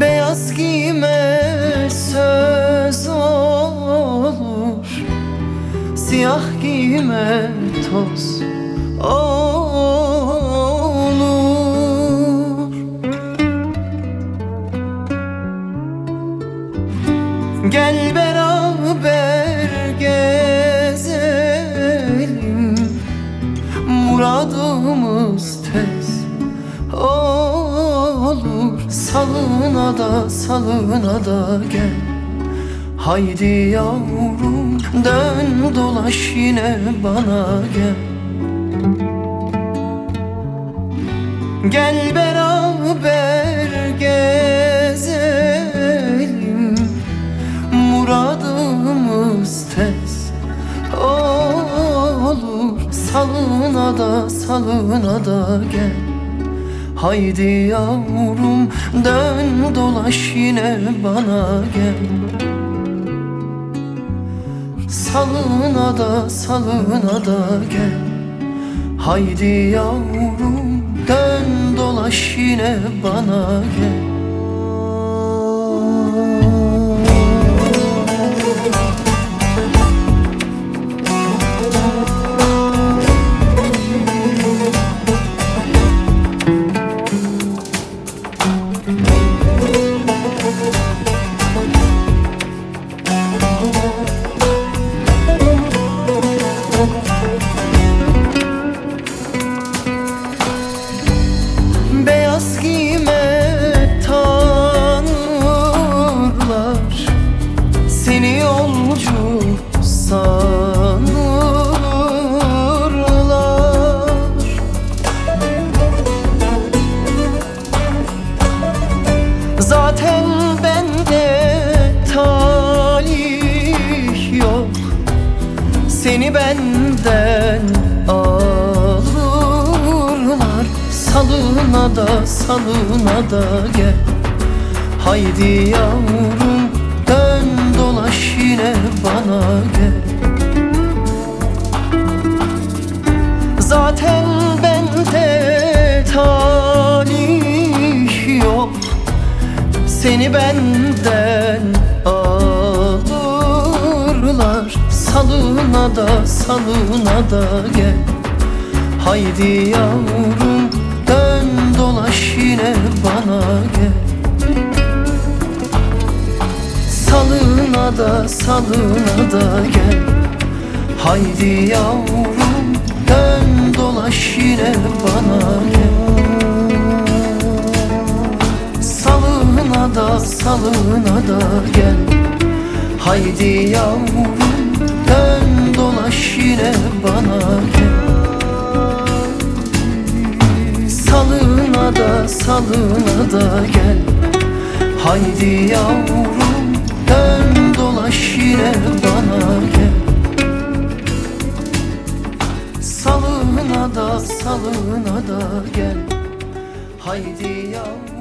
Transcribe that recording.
Beyaz giyme söz olur. Siyah giyme toz olur. Gel beraber Salına da salına da gel. Haydi yavrum dön dolaş yine bana gel. Gel beraber gezelim. Muradımız tez olur. Salına da salına da gel Haydi yavrum dön dolaş yine bana gel. Salına da salına da gel. Haydi yavrum dön dolaş yine bana gel Zaten bende talih yok. Seni benden alırlar. Salına da salına da gel. Haydi yavrum dön dolaş yine bana gel Seni benden alırlar. Salına da salına da gel. Haydi yavrum dön dolaş yine bana gel. Salına da salına da gel. Haydi yavrum dön dolaş yine bana gel Salına da salına da gel. Haydi yavrum dön dolaş yine bana gel. Salına da salına da gel. Haydi yavrum dön dolaş yine bana gel. Salına da salına da gel. Haydi yavrum